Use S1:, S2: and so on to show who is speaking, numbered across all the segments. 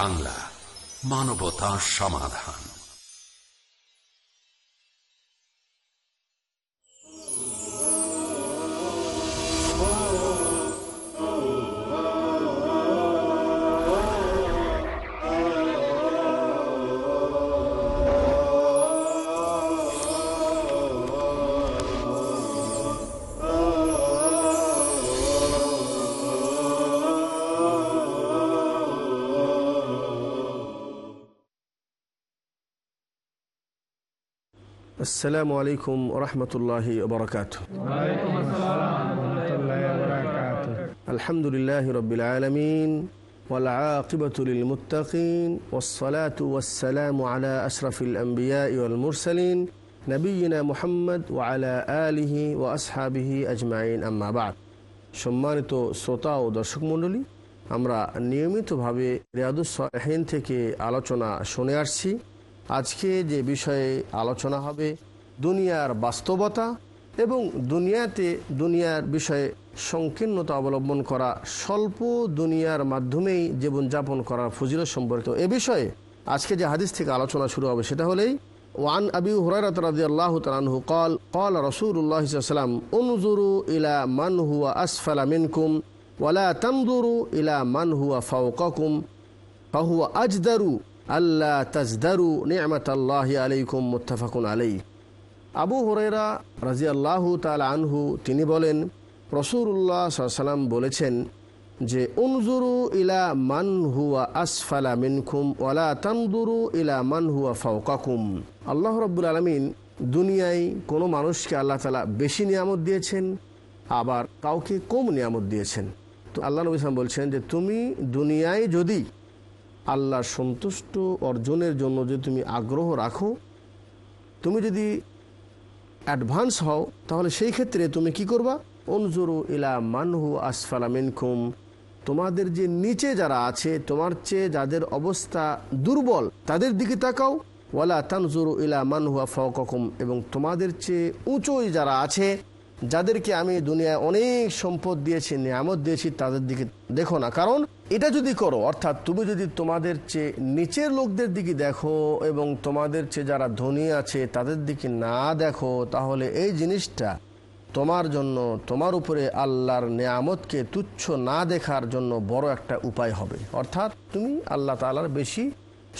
S1: বাংলা মানবতা সমাধান।
S2: السلام عليكم ورحمة الله وبركاته
S3: وعليكم السلام ورحمة الله وبركاته
S2: الحمد لله رب العالمين والعاقبة للمتقين والصلاة والسلام على أشرف الأنبياء والمرسلين نبينا محمد وعلى آله وأصحابه أجمعين أما بعد সম্মানিত শ্রোতা ও দর্শক মণ্ডলী আমরা নিয়মিতভাবে রিয়াদুসহীন থেকে আলোচনা শুনে আসছি আজকে যে বিষয়ে আলোচনা হবে দুনিয়ার বাস্তবতা এবং দুনিয়াতে দুনিয়ার বিষয়ে সংকীর্ণতা অবলম্বন করা স্বল্প দুনিয়ার মাধ্যমেই জীবনযাপন করার ফজিলত সম্পর্কিত এ বিষয়ে আজকে যে হাদিস থেকে আলোচনা শুরু হবে সেটা হলেই ওয়ান আবি হুরাইরাত রাদিয়াল্লাহু তাআলাহু قال قال رسول الله صلى الله عليه وسلم انظروا الى من هو اسفل منكم ولا تنظروا الى من هو فوقكم فهو اجدر আল্লাহ তাজদারু নিয়ামত আল্লাহ আলাইকুম মুত্তাফাকুন আলাই আবু হরেরা রাজি আল্লাহ তাল আনহু, তিনি বলেন রসুল্লাহ সাল্লাম বলেছেন যে, উনজুরু ইলা মান হুয়া আসফালা মিনকুম ওয়ালা তানদুরু ইলা মান হুয়া ফাওকাকুম। আল্লাহ রব্বুল আলমিন দুনিয়ায় কোনো মানুষকে আল্লাহ তালা বেশি নিয়ামত দিয়েছেন, আবার কাউকে কম নিয়ামত দিয়েছেন। তো আল্লাহ নবী সালাম বলছেন যে, তুমি দুনিয়ায় যদি আল্লাহর সন্তুষ্ট অর্জনের জন্য যদি তুমি আগ্রহ রাখো, তুমি যদি অ্যাডভান্স হও, তাহলে সেই ক্ষেত্রে তুমি কি করবা? অনজুরু ইলা মানহু আসফালা মিনকুম। তোমাদের যে নিচে যারা আছে, তোমার চেয়ে যাদের অবস্থা দুর্বল, তাদের দিকে তাকাও। ওয়ালা তানজুরু ইলা মানহুয়া ফকম এবং তোমাদের চেয়ে উঁচুই যারা আছে যাদেরকে আমি দুনিয়ায় অনেক সম্পদ দিয়েছি, নিয়ামত দিয়েছি, তাদের দিকে দেখো না। কারণ এটা যদি করো, অর্থাৎ তুমি যদি তোমাদের চেয়ে নিচের লোকদের দিকে দেখো এবং তোমাদের চেয়ে যারা ধনী আছে, তাদের দিকে না দেখো, তাহলে এই জিনিসটা তোমার জন্য, তোমার উপরে আল্লাহর নিয়ামতকে তুচ্ছ না দেখার জন্য বড় একটা উপায় হবে। অর্থাৎ তুমি আল্লাহ তালার বেশি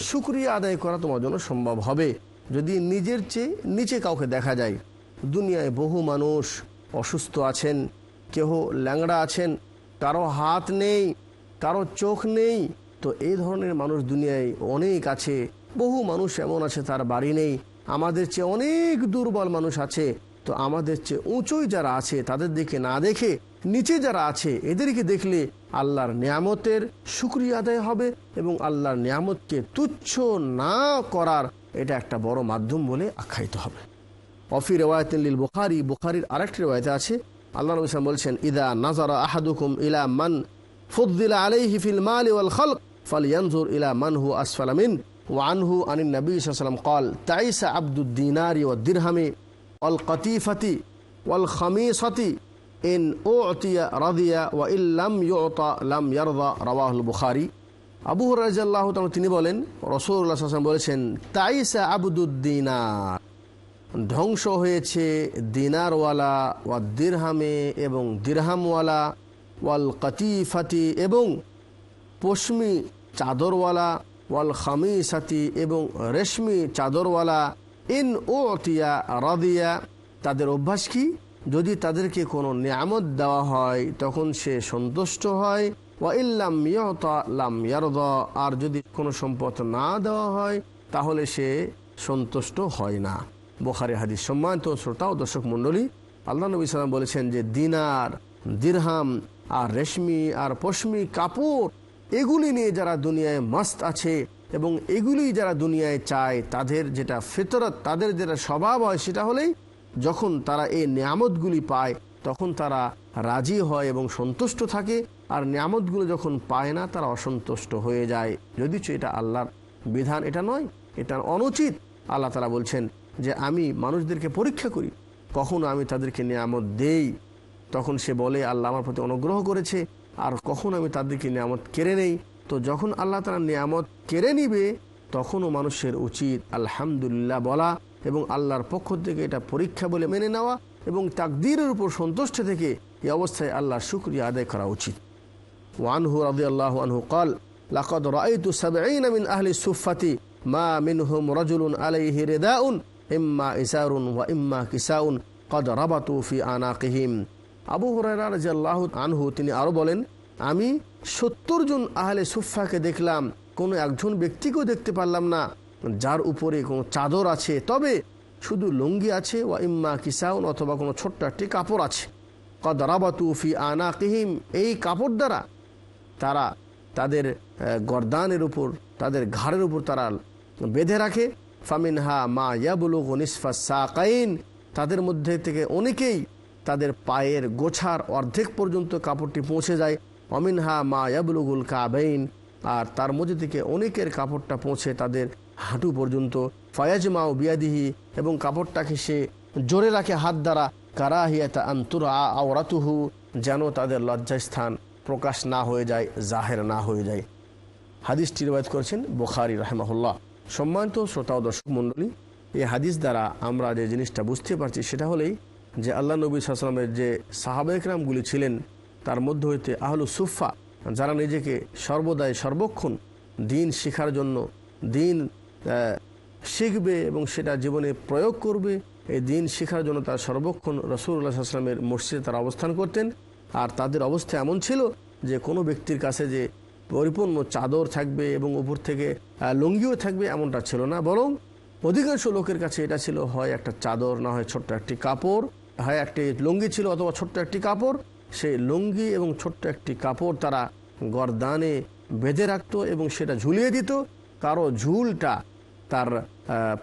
S2: সুক্রিয়া আদায় করা তোমার জন্য সম্ভব হবে। যদি নিজের চেয়ে নিচে কাউকে দেখা যায়, দুনিয়ায় বহু মানুষ অসুস্থ আছেন, কেহ ল্যাংড়া আছেন, কারও হাত নেই, কারও চোখ নেই, তো এই ধরনের মানুষ দুনিয়ায় অনেক আছে। বহু মানুষ এমন আছে, তার বাড়ি নেই। আমাদের চেয়ে অনেক দুর্বল মানুষ আছে। তো আমাদের চেয়ে উঁচুই যারা আছে, তাদের দিকে না দেখে, নিচে যারা আছে, এদেরকে দেখলে আল্লাহর নিয়ামতের সুক্রিয়া আদায় হবে এবং আল্লাহর নিয়ামতকে তুচ্ছ না করার এটা একটা বড় মাধ্যম বলে আখ্যায়িত হবে। অফি রেওয়ায়তিল বুখারি বুখারির আরেকটি রেওয়ায়তে আছে। আল্লাহ নবী ইসলাম বলছেন, ইদা নাজারা আহাদুকুম ইলা মান ফুদ্দিলা আলাইহি ফিল মাল ওয়াল খালক ফালয়ানজুর ইলা মান হু আসফালামিন ওয়ানহু আনিন নবী সাল্লাম কল, তাইসা আব্দুদ্দিনারি ও দিরহামি অল কতিফতি ওয়াল খামিসতি ইন ওতিয়া রাদিয়া ওয়া ইল্লাম ইউতা লাম ইয়ারদা রাওয়াহুল বুখারি। আবু হরাজ তিনি বলেন রসুল্লাহ বলেছেন, তাইসা আবদুদ্দিনার ধ্বংস হয়েছে দিনারওয়ালা ওয়া দিরহামে এবং দিরহামওয়ালা ওয়াল কাতিফাতি এবং পশমি চাদরওয়ালা ওয়াল খামিসাতি এবং রেশমি চাদরওয়ালা ইন ও অতিয়া রাদিয়া। তাদের অভ্যাস কি? যদি তাদেরকে কোনো নিয়ামত দেওয়া হয়, তখন সে সন্তুষ্ট হয়। ওয়া ইল্লাম ইয়তা ইয়ারদ। আর যদি কোনো সম্পদ না দেওয়া হয়, তাহলে সে সন্তুষ্ট হয় না। বোখারি হাদিস। সম্মানিত শ্রোতা ও দর্শক মণ্ডলী, আল্লাহ নবী সালাম বলেছেন যে দিনার, দিরহাম আর রেশমি আর পশমি কাপড়, এগুলি নিয়ে যারা দুনিয়ায় মাস্ত আছে এবং এগুলি যারা দুনিয়ায় চায়, তাদের যেটা ফেতরত, তাদের যেটা স্বভাব হয় সেটা হলেই যখন তারা এই নিয়ামতগুলি পায়, তখন তারা রাজি হয় এবং সন্তুষ্ট থাকে। আর নিয়ামতগুলো যখন পায় না, তারা অসন্তুষ্ট হয়ে যায়। যদিচ এটা আল্লাহর বিধান, এটা নয় এটা অনুচিত। আল্লাহ তারা বলছেন যে আমি মানুষদেরকে পরীক্ষা করি, কখনো আমি তাদেরকে নিয়ামত দেই। তখন সে বলে, আল্লাহ আমার প্রতি অনুগ্রহ করেছে, আর কখন আমি তাদেরকে নিয়ামত কেড়ে নেই। তো যখন আল্লাহ তারা নিয়ামত কেড়ে নিবে, তখনও মানুষের উচিত আলহামদুলিল্লাহ বলা এবং আল্লাহর পক্ষ থেকে এটা পরীক্ষা বলে মেনে নেওয়া এবং তাকদীরের উপর সন্তুষ্ট থেকে এই অবস্থায় আল্লাহর শুক্রিয়া আদায় করা উচিত। ওয়ানহু রাজি আল্লাহ আনহু কল লাকদ রাইতু সাবঈন মিন আহলি সুফাতি মা মিনহুম রাজুলুন আলাইহি রিদাউন। ইম্মা ইসারুন ওয়া ইম্মা কিসাউন কদ রাবাতু ফি আনাকিহিম আবু হুরায়রা রাদিয়াল্লাহু আনহু তিনি আরও বলেন, আমি সত্তর জন আহলে সুফাকে দেখলাম, কোনো একজন ব্যক্তিকেও দেখতে পারলাম না। যার উপরে কোনো চাদর আছে, তবে শুধু লুঙ্গি আছে, ওয়া ইম্মা কিসাউন অথবা কোনো ছোট্ট একটি কাপড় আছে। কদ রাবাতু ফি আনাকিহিম, এই কাপড় দ্বারা তারা তাদের গরদানের উপর, তাদের ঘাড়ের উপর তারা বেঁধে রাখে। ফামিনহা মা ইয়াবুলুগ নিসফা সাকাইন। তাদের মধ্যে থেকে অনেকেই তাদের পায়ের গোছার অর্ধেক পর্যন্ত কাপড়টি পৌঁছে যায়। অমিনহা মা ইয়াবুলুগুল কাবাইন। আর তার মধ্যে থেকে অনেকের কাপড়টা পৌঁছে তাদের হাঁটু পর্যন্ত। ফাজ মা ও বিয়াদিহি এবং কাপড়টাকে সে জোরে রাখে হাত দ্বারা। কারাহিয়াতা আন্তুরা আওরাতুহু, যেন তাদের লজ্জাস্থান প্রকাশ না হয়ে যায়, জাহের না হয়ে যায়। হাদিসটি রিবায়ত করেছেন বোখারি রাহমাহুল্লাহ। সম্মানিত শ্রোতা ও দর্শক মণ্ডলী, এই হাদিস দ্বারা আমরা যে জিনিসটা বুঝতে পারছি সেটা হলেই যে আল্লাহ নবী সাল্লামের যে সাহাবাইকরামগুলি ছিলেন, তার মধ্য হইতে আহলু সুফা যারা নিজেকে সর্বদাই সর্বক্ষণ দিন শেখার জন্য, দিন শিখবে এবং সেটা জীবনে প্রয়োগ করবে, এই দিন শেখার জন্য তারা সর্বক্ষণ রসুল্লাহ আসলামের মসজিদে তারা অবস্থান করতেন। আর তাদের অবস্থা এমন ছিল যে কোনো ব্যক্তির কাছে যে পরিপূর্ণ চাদর থাকবে এবং উপর থেকে লুঙ্গিও থাকবে এমনটা ছিল না। বরং অধিকাংশ লোকের কাছে এটা ছিল, হয় একটা চাদর, না হয় ছোট্ট একটি কাপড়, হয় একটি লুঙ্গি ছিল অথবা ছোট্ট একটি কাপড়। সেই লুঙ্গি এবং ছোট্ট একটি কাপড় তারা গরদানে বেঁধে রাখতো এবং সেটা ঝুলিয়ে দিত। কারও ঝুলটা তার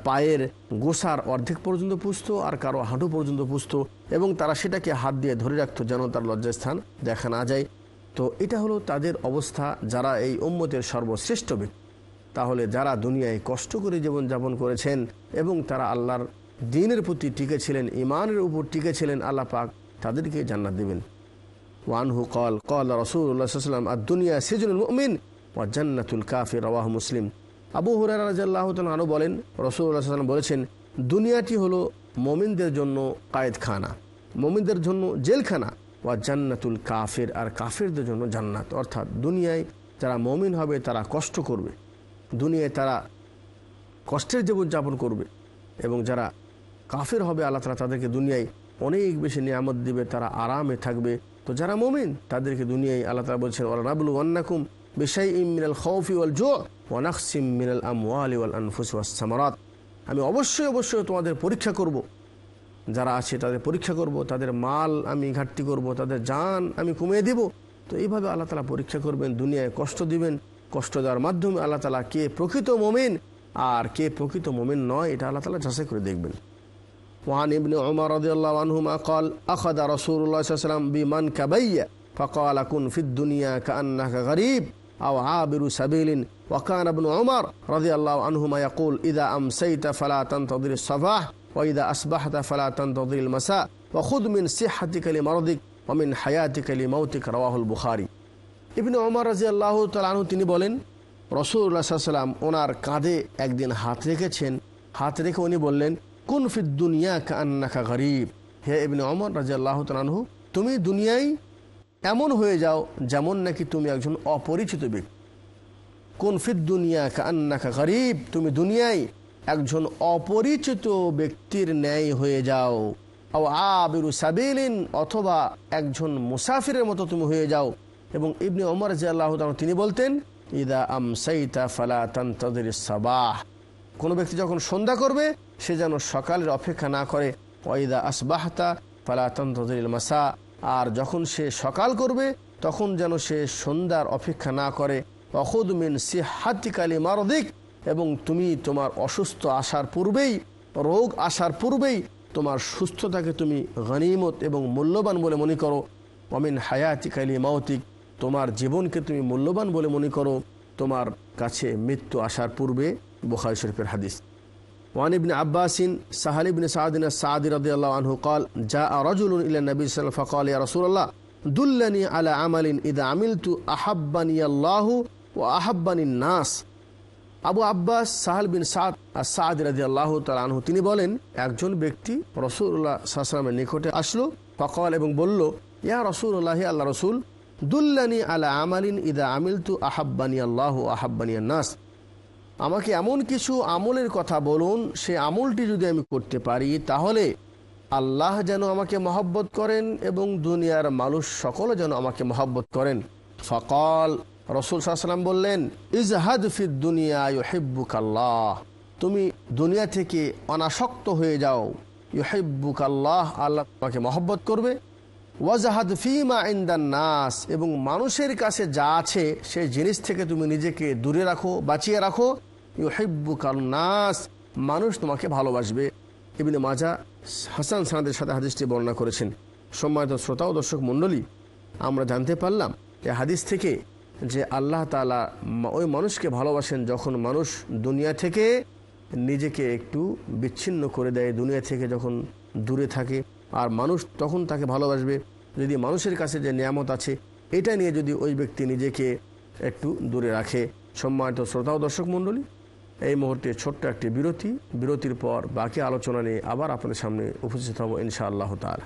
S2: পায়ের গোসার অর্ধেক পর্যন্ত পুষত আর কারও হাঁটু পর্যন্ত পুষত এবং তারা সেটাকে হাত দিয়ে ধরে রাখতো যেন তার লজ্জাস্থান দেখা না যায়। তো এটা হলো তাদের অবস্থা যারা এই উম্মতের সর্বশ্রেষ্ঠ ব্যক্তি। তাহলে যারা দুনিয়ায় কষ্ট করে জীবনযাপন করেছেন এবং তারা আল্লাহর দিনের প্রতি টিকে ছিলেন ইমানের উপর টিকে ছিলেন আল্লাহ পাক তাদেরকে জান্নাত দেবেন। ওয়ানহু কল কল রসুল্লাহাম আর দুনিয়া সিজনুল মুমিন ও জান্নাতুল কাফির রওয়াহ মুসলিম। আবু রাজাল্লাহ আরও বলেন রসুল্লাহ সাল্লাম বলেছেন, দুনিয়াটি হলো মমিনদের জন্য কায়েদখানা, মমিনদের জন্য জেলখানা ওয়া জান্নাতুল কাফের, আর কাফেরদের জন্য জান্নাত। অর্থাৎ দুনিয়ায় যারা মমিন হবে, তারা কষ্ট করবে। দুনিয়ায় তারা কষ্টের জীবনযাপন করবে। এবং যারা কাফের হবে, আল্লাহ তালা তাদেরকে দুনিয়ায় অনেক বেশি নিয়ামত দিবে, তারা আরামে থাকবে। তো যারা মমিন, তাদেরকে দুনিয়ায় আল্লাহ তালা বলছেন রাবুল ওয়ান্নাকুম বিশাই ইম মিনাল খৌফি ওয়াল জো ওয়ানাকসিম মিনাল আমওয়ালি ওয়াল আনফুস ওয়াস সামারাত। আমি অবশ্যই অবশ্যই তোমাদের পরীক্ষা করব। যারা আছে তাদের পরীক্ষা করব তাদের মাল আমি ঘাটতি করব তাদের জান আমি কমিয়ে দিব তো এইভাবে আল্লাহ তালা পরীক্ষা করবেন দুনিয়ায় কষ্ট দিবেন কষ্ট দেওয়ার মাধ্যমে আল্লাহ তালা কে প্রকৃত মোমেন আর কে প্রকৃত মোমেন নয় এটা আল্লাহ তালা যাচাই করে দেখবেন وعن ابن عمر رضي الله عنهما قال أخذ رسول الله صلى الله عليه وسلم بمنكبي فقال كن في الدنيا كأنك غريب أو عابر سبيل وكان ابن عمر رضي الله عنهما يقول إذا أمسيت فلا تنتظر الصباح ওয়াইদা আসবাহতা ফালাতন তদিল মাসা ওখুদ মিন সিহাতিকালি মারদিক অমিন হায়াতিকালি মৌতিক রওয়াহুল বুখারি ইবিন ওমর রাজি আল্লাহ তালাহু তিনি বলেন রসুল্লা সাল্লাম ওনার কাঁধে একদিন হাত রেখেছেন। হাত রেখে উনি বললেন, কোন ফির দুনিয়া কান্নাকা গরিব? হে ইবিন অমর রাজি আল্লাহ তালাহু তুমি দুনিয়ায় এমন হয়ে যাও যেমন নাকি তুমি একজন অপরিচিত ব্যক্তি। কোন ফির দুনিয়া কান্নাকা গরিব? তুমি দুনিয়ায় একজন অপরিচিত ব্যক্তির ন্যায় হয়ে যাও। আবিরু সাবিলিন, অথবা একজন মুসাফিরের মতো তুমি হয়ে যাও। এবং ইবনে ওমর যে আল্লাহ তিনি বলতেন, ইদা আম সাইতা ফালা তান্তাদের সাবাহ। কোনো ব্যক্তি যখন সন্ধ্যা করবে, সে যেন সকালের অপেক্ষা না করে ওয়াইদা আসবাহতা ফালা তান্তাদের মাসা। আর যখন সে সকাল করবে, তখন যেন সে সন্ধ্যার অপেক্ষা না করে অখুদ মিন সিহাতিকালি মারদিক। এবং তুমি তোমার অসুস্থ আসার পূর্বেই, রোগ আসার পূর্বেই তোমার সুস্থতাকে তুমি গনিমত এবং মূল্যবান বলে মনে করো। অমিন হায়াতিক আলী মাওতিক তোমার জীবনকে তুমি মূল্যবান বলে মনে করো। তোমার কাছে মৃত্যু আসার পূর্বে বোখারি শরীফের হাদিস। ওয়ানিবিন আব্বাসিন সাহালিবিন সাহাদিন সাদি রদিয়াল্লাহ আনহু কল যা রজুল ইলা নবী সাল ফকাল ইয়া রসুল্লাহ দুল্লানি আলা আমালিন ইদা আমিল তু আহাব্বানি আল্লাহু ও আহাব্বানি নাস। আবু আব্বাস সাহাল বিন সাদ আর সাদ রাজি আল্লাহ তালু তিনি বলেন, একজন ব্যক্তি রসুল্লাহ সাহসালামের নিকটে আসলো, ফকল এবং বলল, ইয়া রসুল্লাহ আল্লাহ রসুল, দুল্লানি আলা আমালিন ইদা আমিল তু আহাব্বানি আল্লাহ আহাব্বানি নাস আমাকে এমন কিছু আমলের কথা বলুন, সে আমলটি যদি আমি করতে পারি, তাহলে আল্লাহ যেন আমাকে মহব্বত করেন এবং দুনিয়ার মানুষ সকলে যেন আমাকে মহব্বত করেন। ফকল রসুল সাল্লাম বললেন, ইজহাদ ফিদ দুনিয়া ইউহিব্বুক আল্লাহ তুমি দুনিয়া থেকে অনাসক্ত হয়ে যাও। ইউহিব্বুক আল্লাহ আল্লাহ তোমাকে মহব্বত করবে। ওয়াজাহাদ ফিমা ইন্দান নাস, এবং মানুষের কাছে যা আছে সেই জিনিস থেকে তুমি নিজেকে দূরে রাখো, বাঁচিয়ে রাখো। ইউহিব্বুক নাস, মানুষ তোমাকে ভালোবাসবে। ইবনে মাজা হাসান সানাদের সাথে হাদিসটি বর্ণনা করেছেন। সম্মানিত শ্রোতা ও দর্শক মণ্ডলী, আমরা জানতে পারলাম এই হাদিস থেকে যে আল্লাহ তালা ওই মানুষকে ভালোবাসেন যখন মানুষ দুনিয়া থেকে নিজেকে একটু বিচ্ছিন্ন করে দেয়, দুনিয়া থেকে যখন দূরে থাকে। আর মানুষ তখন তাকে ভালোবাসবে। যদি মানুষের কাছে যে নিয়ামত আছে, এটা নিয়ে যদি ওই ব্যক্তি নিজেকে একটু দূরে রাখে। সম্মানিত শ্রোতা ও দর্শক মণ্ডলী, এই মুহূর্তে ছোট্ট একটি বিরতি। বিরতির পর বাকি আলোচনা নিয়ে আবার আপনাদের সামনে উপস্থিত হব ইনশা আল্লাহ তালা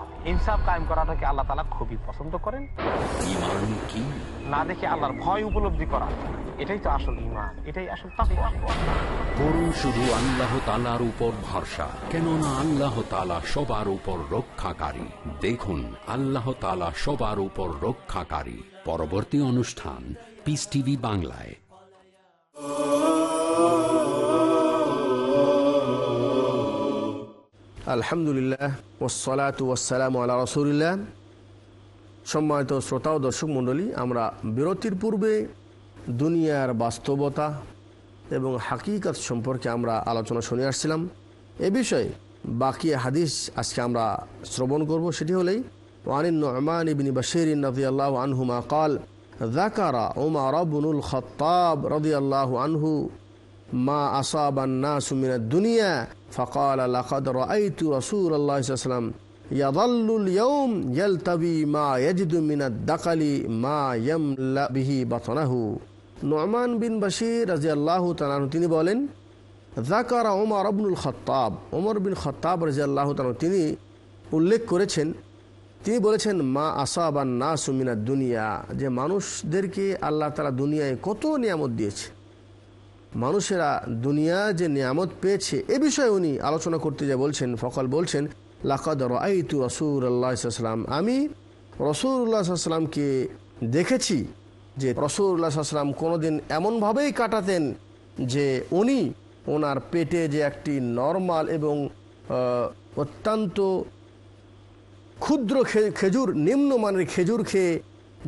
S4: ইনসাফ কায়েম করাটাকে আল্লাহ তালা খুবই পছন্দ করেন। না দেখে আল্লাহর ভয় উপলব্ধি করা, এটাই তো আসল ইমান এটাই আসল
S1: করুন শুধু আল্লাহ তালার উপর ভরসা, কেননা আল্লাহ তালা সবার উপর রক্ষাকারী। দেখুন, আল্লাহ তালা সবার উপর রক্ষাকারী। পরবর্তী অনুষ্ঠান পিস টিভি বাংলায়।
S2: আলহামদুলিল্লাহ ওসলাত ওয়াসালাম আল্লাহ রসুলিল্লাহ। সম্মানিত শ্রোতা ও দর্শক মণ্ডলী, আমরা বিরতির পূর্বে দুনিয়ার বাস্তবতা এবং হাকিকত সম্পর্কে আমরা আলোচনা শুনে আসছিলাম। এ বিষয়ে বাকি হাদিস আজকে আমরা শ্রবণ করব, সেটি হলেই ওয়ানিন নমান ইবিন বাশির আল্লাহ আনহুমা কাল জাকারা ওমা রবুল খতাব রদি আল্লাহ আনহু মা আসাবান্না সুমিনা দুনিয়া, ফকাল লাকাদ রাআইতু রাসূলুল্লাহ সাল্লাম ইয়াদাল্লুল ইয়াউম ইয়ালতাবি মা ইয়াজিদু মিনাদ দাকালি মা ইয়ামলা বিহি বাতনাহু। নোমান বিন বাশির রাদিয়াল্লাহু তাআলা তিনি বলেন জাকারা ওমর আবনুল খত্তাব ওমর বিন খত্তাব রাজিয়াল্লাহ তালা তিনি উল্লেখ করেছেন, তিনি বলেছেন, মা আসাবান না সুমিনা দুনিয়া, যে মানুষদেরকে আল্লাহ তালা দুনিয়ায় কত নিয়ামত দিয়েছে। মানুষেরা দুনিয়া যে নিয়ামত পেয়েছে, এ বিষয়ে উনি আলোচনা করতে যা বলছেন, ফকল বলছেন, লাকাদ রাইতু রসুল আল্লাহাম আমি সাল্লামকে দেখেছি যে সাল্লাম কোনোদিন এমনভাবেই কাটাতেন যে উনি ওনার পেটে যে একটি নর্মাল এবং অত্যন্ত ক্ষুদ্র খেজুর, নিম্নমানের খেজুর খেয়ে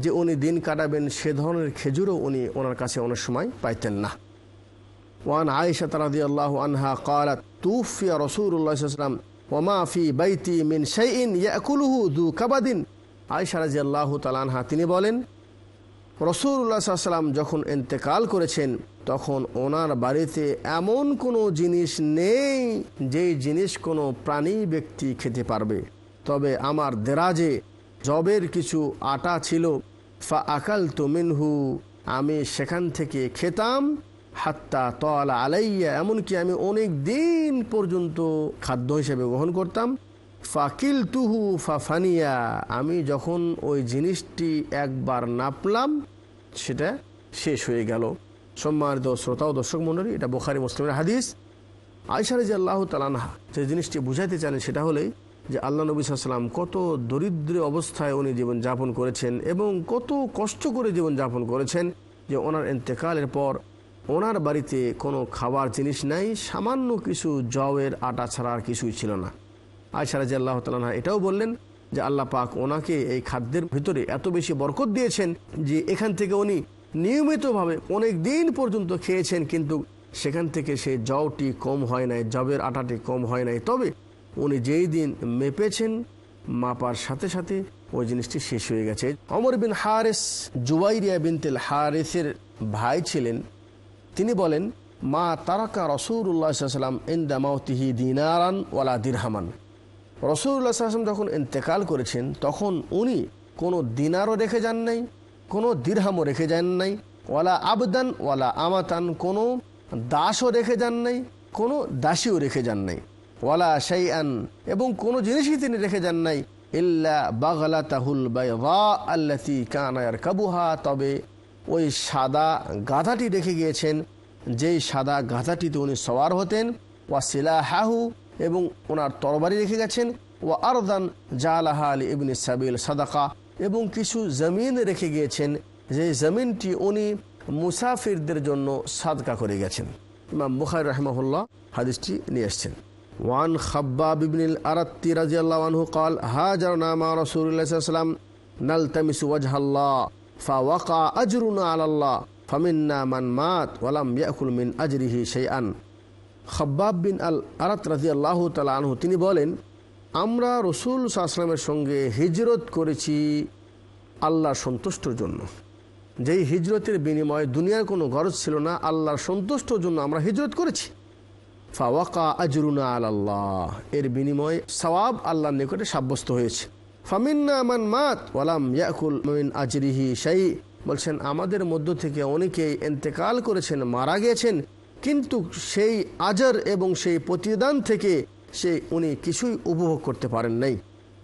S2: যে উনি দিন কাটাবেন, সে ধরনের খেজুরও উনি ওনার কাছে অনেক সময় পাইতেন না। ওয়ান আয়েশা তারাদি আল্লাহ আনহা কালাত তুফিয়া রসুল্লাহাম ওমা ফি বাইতি মিন শাইন ইয়াকুলুহু দু কাবাদিন আয়েশা রাজি তালানহা তিনি বলেন, রসুল্লাহ সাল্লাম যখন এন্তেকাল করেছেন, তখন ওনার বাড়িতে এমন কোনো জিনিস নেই, যেই জিনিস কোনো প্রাণী ব্যক্তি খেতে পারবে। তবে আমার দেরাজে জবের কিছু আটা ছিল, ফা আকাল তো মিনহু, আমি সেখান থেকে খেতাম হাত্তা তল আলাইয়া, এমনকি আমি অনেক দিন পর্যন্ত খাদ্য হিসেবে গ্রহণ করতাম। ফাকিল তুহু ফাফানিয়া, আমি যখন ওই জিনিসটি একবার নাপলাম, সেটা শেষ হয়ে গেল। সম্মানিত শ্রোতা ও দর্শক মণ্ডলী, এটা বোখারি মুসলিমের হাদিস। আয়সারে যে আল্লাহ তালানহা যে জিনিসটি বুঝাইতে চান সেটা হলেই যে আল্লাহ নবী সাল্লাম কত দরিদ্র অবস্থায় উনি জীবন যাপন করেছেন এবং কত কষ্ট করে জীবন যাপন করেছেন যে ওনার এন্তেকালের পর ওনার বাড়িতে কোনো খাবার জিনিস নাই, সামান্য কিছু জবের আটা ছাড়া আর কিছুই ছিল না। আয়সারা যে আল্লাহ তালা এটাও বললেন যে আল্লাহ পাক ওনাকে এই খাদ্যের ভিতরে এত বেশি বরকত দিয়েছেন যে এখান থেকে উনি নিয়মিতভাবে অনেক দিন পর্যন্ত খেয়েছেন, কিন্তু সেখান থেকে সেই জবটি কম হয় নাই, জবের আটাটি কম হয় নাই। তবে উনি যেই দিন মেপেছেন, মাপার সাথে সাথে ওই জিনিসটি শেষ হয়ে গেছে। অমর বিন হারেস জুবাইরিয়া বিনতেল হারেসের ভাই ছিলেন তিনি বলেন, মা তারাকা রসুল্লাহাম ইন্দামাউতিহি দিনারান ওয়ালা দিরহামান। রসুল্লাহ আসলাম যখন ইন্তেকাল করেছেন, তখন উনি কোনো দিনারও রেখে যান নাই, কোনো দিরহামও রেখে যান নাই, ওয়ালা আবদান ওয়ালা আমাতান কোনো দাসও রেখে যান নাই, কোনো দাসীও রেখে যান নাই, ওয়ালা শাইআন এবং কোনো জিনিসই তিনি রেখে যান নাই, ইল্লা বাগলা তাহুল বাইগা আল্লাতি কানায়ার কাবুহা তবে ওই সাদা গাধাটি রেখে গিয়েছেন, যেই সাদা গাধাটিতে উনি সওয়ার হতেন। ওয়া সিলা হাহু এবং ওনার তরবারি রেখে গেছেন। ওয়া আরদান জালাহা আলী ইবনে সাবিল সাদাকা, এবং কিছু জমিন রেখে গিয়েছেন। যে জমিনটি উনি মুসাফিরদের জন্য সাদকা করে গেছেন। ইমাম বুখার রহমাহুল্লাহ হাদিসটি নিয়ে এসছেন। ওয়ান খাব্বা বিবিনিল আরাত্তি রাজিয়াল্লাহ আনহু কাল হা জারনা মা রসুল্লাহ সাল্লাম নালতামিস ওয়াজহাল্লাহ। ফাওয়াকা আজরুনা আলাল্লাহ, ফামিন্না মান মাত, ওয়ালাম ইয়াকুল মিন আজরিহি সেই আন খব্বাব বিন আল আরাত রাজি আল্লাহ আনহু, তিনি বলেন, আমরা রসুল সাহসালামের সঙ্গে হিজরত করেছি আল্লাহর সন্তুষ্টর জন্য। যেই হিজরতের বিনিময়ে দুনিয়ার কোনো গরজ ছিল না, আল্লাহর সন্তুষ্টর জন্য আমরা হিজরত করেছি। ফাওয়াকা আজরুনা আল্লাহ এর বিনিময়ে সওয়াব আল্লাহর নিকটে সাব্যস্ত হয়েছে। মাত ওয়ালাম ইয়াকুল আজরিহি বলছেন, আমাদের মধ্য থেকে অনেকেই এন্তেকাল করেছেন, মারা গেছেন, কিন্তু সেই আজর এবং সেই প্রতিদান থেকে সে উনি কিছুই উপভোগ করতে পারেন নাই।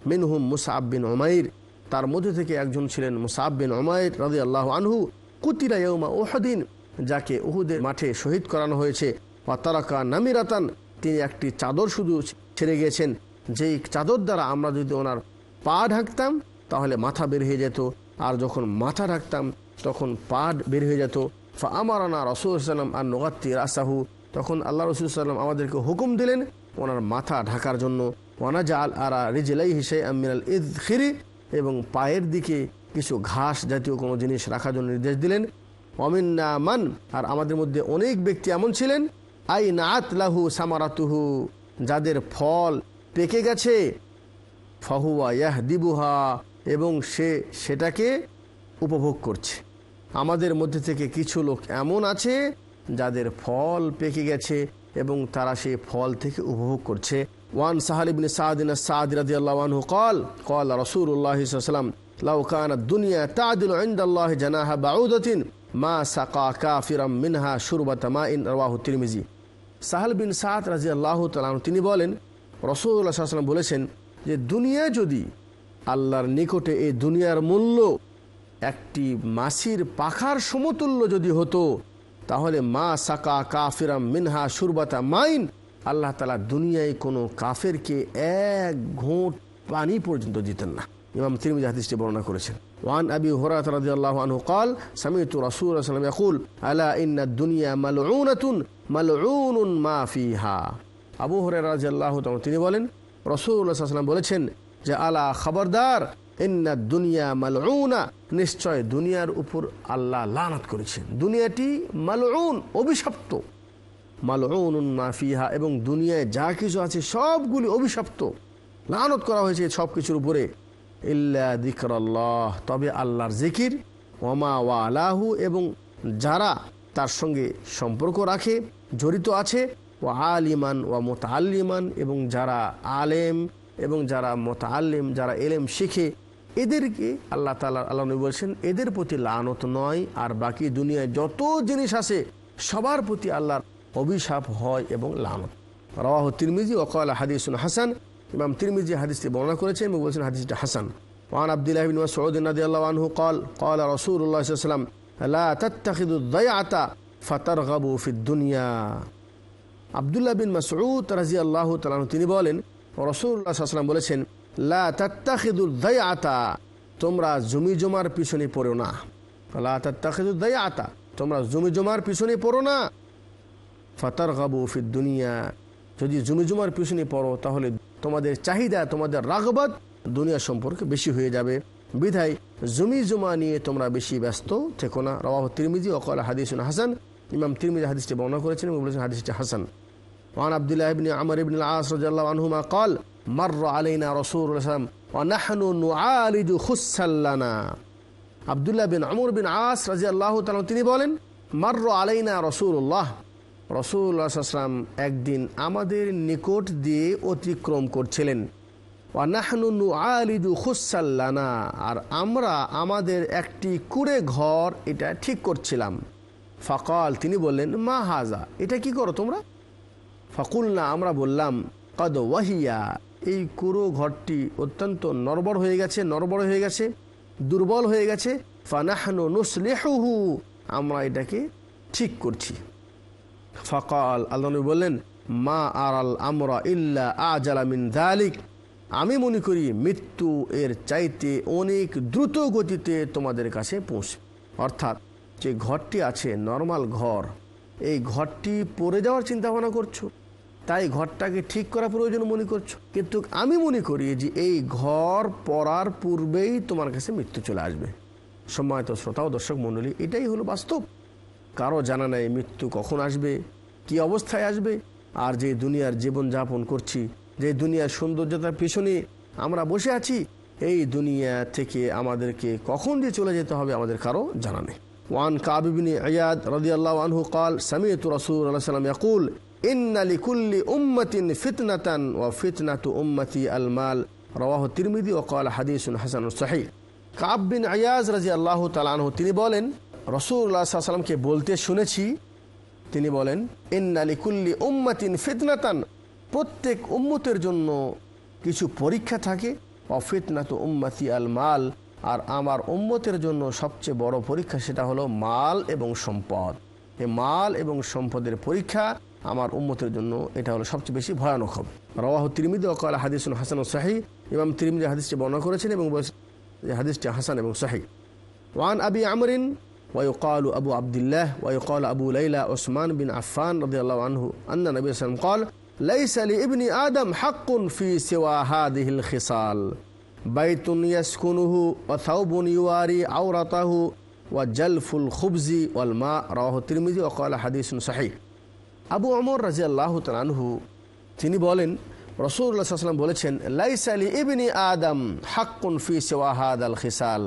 S2: মিনহুম মুসাব বিন ওমাইর তার মধ্যে থেকে একজন ছিলেন মুসাব বিন রাজি আল্লাহ আনহু। কুতিরা ইয়মা ওহদিন যাকে উহুদের মাঠে শহীদ করানো হয়েছে। অতারাকা নামিরাতান, তিনি একটি চাদর শুধু ছেড়ে গিয়েছেন যেই চাদর দ্বারা আমরা যদি ওনার পা ঢাকতাম, তাহলে মাথা বের হয়ে যেত। আর যখন মাথা ঢাকতাম, তখন পা বের হয়ে যেত। আমারানা রসুল সাল্লাম আর নোগাত্তি রাসাহু। তখন আল্লাহ রসুল সাল্লাম আমাদেরকে হুকুম দিলেন, ওনার মাথা ঢাকার জন্য ওনা জাল আরা রিজলাই হিসে আমিনাল ইদ খিরি এবং পায়ের দিকে কিছু ঘাস জাতীয় কোনো জিনিস রাখার জন্য নির্দেশ দিলেন। অমিন্না মান। আর আমাদের মধ্যে অনেক ব্যক্তি এমন ছিলেন আই নাত লাহু সামারাতুহু। যাদের ফল পেকে গেছে ফাহুয়া ইয়াহ দিবুহা এবং সে সেটাকে উপভোগ করছে। আমাদের মধ্যে থেকে কিছু লোক এমন আছে, যাদের ফল পেকে গেছে এবং তারা সেই ফল থেকে উপভোগ করছে। ওয়ান সাহালিবিন সাদিন সাদ রাজি আল্লাহ কল কল রসুল্লাহ সাল্লাম লাউ কান দুনিয়া তাদিল ইন্দাল্লাহ জানাহা বাউদাতিন মা সাকা কাফিরাম মিনহা সুরবাত মা ইন রাহু তিরমিজি। সাহাল বিন সাদ রাজি আল্লাহ তিনি বলেন রসুল্লাহ সাল্লাম বলেছেন যে দুনিয়া যদি আল্লাহর নিকটে এই দুনিয়ার মূল্য একটি মাসির পাখার সমতুল্য যদি হতো তাহলে মা সাকা কাফিরাম মিনহা সুরবাতা মাইন আল্লাহ তালা দুনিয়ায় কোনো কাফেরকে এক ঘোঁট পানি পর্যন্ত দিতেন না ইমাম তিরমিজি হাদিসটি বর্ণনা করেছেন ওয়ান আবি হুরাত রাদিয়াল্লাহু আনহু قال سمعت رسول الله صلى الله عليه وسلم يقول الا ان الدنيا ملعونه ملعون ما فيها আবু হুরায়রা রাদিয়াল্লাহু তাআলা তিনি বলেন সাল্লাল্লাহু বলেছেন যে, আলা খবরদার, ইন্না দুনিয়া মালউনা। নিশ্চয় দুনিয়ার উপর আল্লাহ লানত করেছেন। দুনিয়াটি মালউন, অভিশপ্ত। মালউন মা ফিহা, এবং দুনিয়ায় যা কিছু আছে সবগুলি অভিশপ্ত। লানত করা হয়েছে সব কিছুর উপরে। ইল্লা দিকর আল্লাহ তবে আল্লাহর জিকির। ওমা ওয়া আলাহু এবং যারা তার সঙ্গে সম্পর্ক রাখে, জড়িত আছে ও আলিমান ও মোতাল্লিমান এবং যারা আলেম এবং যারা মোতাল্লিম যারা এলেম শিখে এদেরকে আল্লাহ তালা আল্লাহ নবী বলছেন এদের প্রতি লানত নয় আর বাকি দুনিয়ায় যত জিনিস আছে সবার প্রতি আল্লাহর অভিশাপ হয় এবং লানত রওয়াহ তিরমিজি ওকাল হাদিসুন হাসান ইমাম তিরমিজি হাদিসটি বর্ণনা করেছেন এবং বলছেন হাদিসটি হাসান وعن عبد الله بن مسعود رضي الله عنه قال قال رسول الله صلى الله عليه وسلم لا تتخذوا الضيعة فترغبوا في الدنيا আবদুল্লাহ বিন মাসউদ রাজি আল্লাহ তালান তিনি বলেন রসুল্লাহ সাল্লাম বলেছেন, লা তাত্তাখিদুল দায়াতা তোমরা জমি জমার পিছনে পড়ো না। লা তাত্তাখিদুল দায়াতা তোমরা জমি জমার পিছনে পড়ো না। ফাতার গাবু ফির দুনিয়া যদি জমি জমার পিছনে পড়ো, তাহলে তোমাদের চাহিদা, তোমাদের রাগবাদ দুনিয়া সম্পর্কে বেশি হয়ে যাবে। বিধায়, জমি জমা নিয়ে তোমরা বেশি ব্যস্ত থেকো না। রওয়াহ তিরমিজি অকল হাদিসুন হাসান। ইমাম তিরমিজি হাদিসটি বর্ণনা করেছেন এবং বলেছেন হাদিসটি হাসান। وعن عبد الله بن عمر بن العاص رضي الله عنهما قال مر علينا رسول الله صلى الله عليه وسلم ونحن نعالج خسا لنا আবদুল্লাহ বিন আমর বিন আস রাজি আল্লাহ তিনি বলেন মার্র আলাইনা রসুল্লাহ রসুল্লাহাম একদিন আমাদের নিকট দিয়ে অতিক্রম করছিলেন ওয়ানাহনু আলিদু খুসাল্লানা আর আমরা আমাদের একটি কুড়ে ঘর এটা ঠিক করছিলাম ফকাল তিনি বললেন মা হাজা এটা কি করো তোমরা ফকুল না আমরা বললাম, কদ ওয়াহিয়া এই কুরো ঘরটি অত্যন্ত নরবর হয়ে গেছে, নরবর হয়ে গেছে, দুর্বল হয়ে গেছে। ফানাহনু নুসলেহু আমরা এটাকে ঠিক করছি। ফকাল, আল্লাহ বললেন, মা আরাল আমরা ইল্লা আজালামিন দালিক আমি মনে করি মৃত্যু এর চাইতে অনেক দ্রুত গতিতে তোমাদের কাছে পৌঁছে। অর্থাৎ যে ঘরটি আছে, নর্মাল ঘর, এই ঘরটি পড়ে যাওয়ার চিন্তা ভাবনা করছ। তাই ঘরটাকে ঠিক করা প্রয়োজন মনে করছ? কিন্তু আমি মনে করি যে এই ঘর পড়ার পূর্বেই তোমার কাছে মৃত্যু চলে আসবে। সম্মানিত শ্রোতা ও দর্শক মণ্ডলী, এটাই হলো বাস্তব। কারও জানা নেই মৃত্যু কখন আসবে, কি অবস্থায় আসবে, আর যে দুনিয়ার জীবন যাপন করছি, যে দুনিয়ার সৌন্দর্যতার পিছনে আমরা বসে আছি, এই দুনিয়া থেকে আমাদেরকে কখন যে চলে যেতে হবে আমাদের কারও জানা নেই। ওয়ান কাবিবিনী আয়াদ রদিয়াল্লাহ আনহু কাল সামিয়ত রসুল আল্লাহ সাল্লাম ইয়াকুল ইন্না লিকুল্লি উম্মাতিন ফিতনাতান ওয়া ফিতনাতু উম্মতি আল মাল। রওয়াহ তিরমিদি ও কাল হাদিসুন হাসান সাহি কাব বিন আয়াজ রাজি আল্লাহ তালানহ তিনি বলেন রসুল্লাহ সাল্লামকে বলতে শুনেছি, তিনি বলেন, ইন্না লিকুল্লি উম্মাতিন ফিতনাতান, প্রত্যেক উম্মতের জন্য কিছু পরীক্ষা থাকে অফিতনাতু উম্মাতি আল মাল। আর আমার উম্মতের জন্য সবচেয়ে বড় পরীক্ষা সেটা হলো মাল এবং সম্পদ। এ মাল এবং সম্পদের পরীক্ষা আমার উম্মতের জন্য এটা হলো সবচেয়ে বেশি ভয়ানক হবে রওয়াহ তিরমিদি অকাল হাদিসুল হাসান ও শাহী ইমাম তিরমিদি হাদিসটি বর্ণনা করেছেন এবং বলেছেন যে হাদিসটি হাসান এবং শাহী ওয়ান আবি আমরিন ويقال أبو عبد الله ويقال أبو ليلى عثمان بن عفان رضي الله عنه أن النبي صلى الله عليه وسلم قال ليس لابن آدم حق في سوى هذه الخصال بيت يسكنه وثوب يواري عورته وجلف الخبز والماء رواه الترمذي وقال حديث صحيح আবু অমর রাজি আল্লাহ তালানহু তিনি বলেন রসুল্লাহ বলেছেন লাইসালি ইবনি আদম হাক্কুন ফি সেওয়াহাদ আল খিসাল।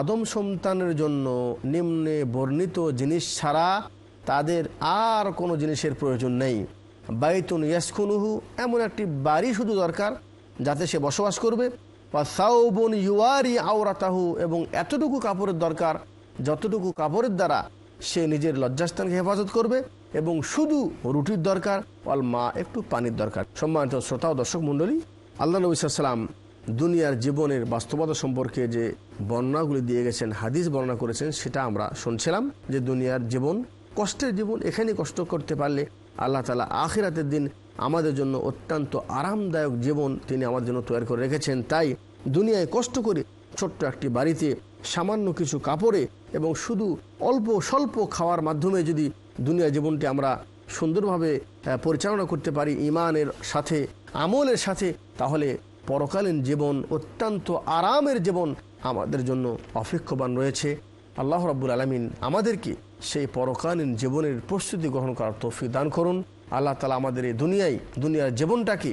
S2: আদম সন্তানের জন্য নিম্নে বর্ণিত জিনিস ছাড়া তাদের আর কোনো জিনিসের প্রয়োজন নেই। বাইতুন ইয়াসকুনুহু, এমন একটি বাড়ি শুধু দরকার, যাতে সে বসবাস করবে। বা সাউবন ইউয়ারি আওরাতাহু, এবং এতটুকু কাপড়ের দরকার, যতটুকু কাপড়ের দ্বারা সে নিজের লজ্জাস্থানকে হেফাজত করবে। এবং শুধু রুটির দরকার, অল মা একটু পানির দরকার। সম্মানিত শ্রোতা ও দর্শক মণ্ডলী, আল্লাহ নবী সাল্লাম দুনিয়ার জীবনের বাস্তবতা সম্পর্কে যে বর্ণনাগুলি দিয়ে গেছেন, হাদিস বর্ণনা করেছেন, সেটা আমরা শুনছিলাম যে দুনিয়ার জীবন, কষ্টের জীবন এখানে কষ্ট করতে পারলে আল্লাহ তালা আখিরাতের দিন আমাদের জন্য অত্যন্ত আরামদায়ক জীবন তিনি আমাদের জন্য তৈরি করে রেখেছেন। তাই দুনিয়ায় কষ্ট করে ছোট্ট একটি বাড়িতে সামান্য কিছু কাপড়ে এবং শুধু অল্প স্বল্প খাওয়ার মাধ্যমে যদি দুনিয়া জীবনটি আমরা সুন্দরভাবে পরিচালনা করতে পারি ইমানের সাথে, আমলের সাথে, তাহলে পরকালীন জীবন অত্যন্ত আরামের জীবন আমাদের জন্য অপেক্ষমান রয়েছে। আল্লাহ রাব্বুল আলমিন আমাদেরকে সেই পরকালীন জীবনের প্রস্তুতি গ্রহণ করার তৌফিক দান করুন। আল্লাহ তালা আমাদের এই দুনিয়ায়, দুনিয়ার জীবনটাকে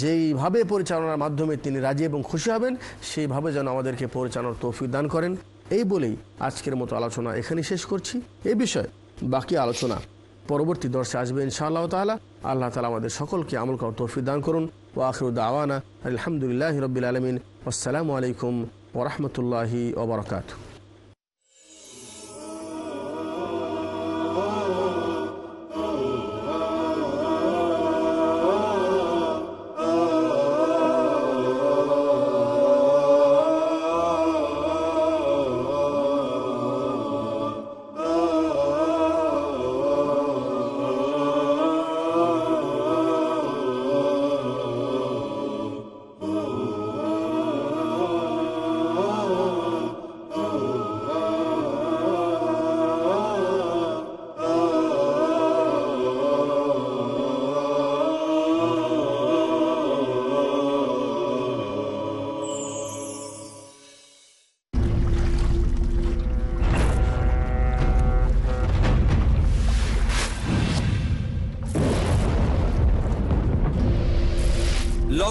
S2: যেইভাবে পরিচালনার মাধ্যমে তিনি রাজি এবং খুশি হবেন, সেইভাবে যেন আমাদেরকে পরিচালনার তৌফিক দান করেন। এই বলেই আজকের মতো আলোচনা এখানে শেষ করছি। এ বিষয়ে বাকি আলোচনা পরবর্তী দর্শে আসবে ইনশাআল্লাহ তালা আল্লাহ তালা আমাদের সকলকে আমল কর তৌফিক দান করুন। ও আখরুদ আওয়ানা আলহামদুলিল্লাহ রবিল আলমিন। আসসালামু আলাইকুম ওরহমতুল্লাহি ওবরকাত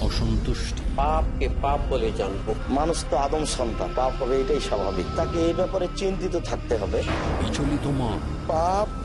S1: অসন্তুষ্টি।
S5: পাপকে পাপ বলে জানব।
S6: মানুষ তো আদম সন্তান পাপ হবে এটাই স্বাভাবিক। তাকে এই ব্যাপারে চিন্তিত থাকতে হবে।
S1: বিচলিত মন।
S7: পাপ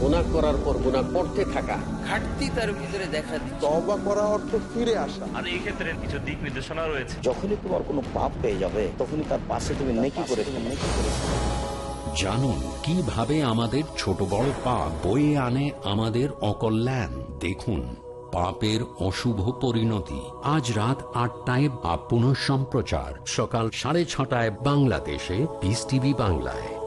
S5: গুণা করার পর গুণা করতে থাকা।
S7: ঘাটতি তার ভিতরে দেখা তবা করা অর্থ ফিরে আসা।
S4: আর এই ক্ষেত্রে কিছু দিক নির্দেশনা রয়েছে।
S6: যখনই তোমার কোনো পাপ পেয়ে যাবে তখনই তার পাশে তুমি নেকি করে নেকি করে
S1: জানুন কীভাবে আমাদের ছোট বড় পাপ বয়ে আনে আমাদের অকল্যাণ। দেখুন পাপের অশুভ পরিণতি। আজ রাত আটটায় বা পুনঃ সম্প্রচার সকাল সাড়ে ছটায় বাংলাদেশে পিস টিভি বাংলায়।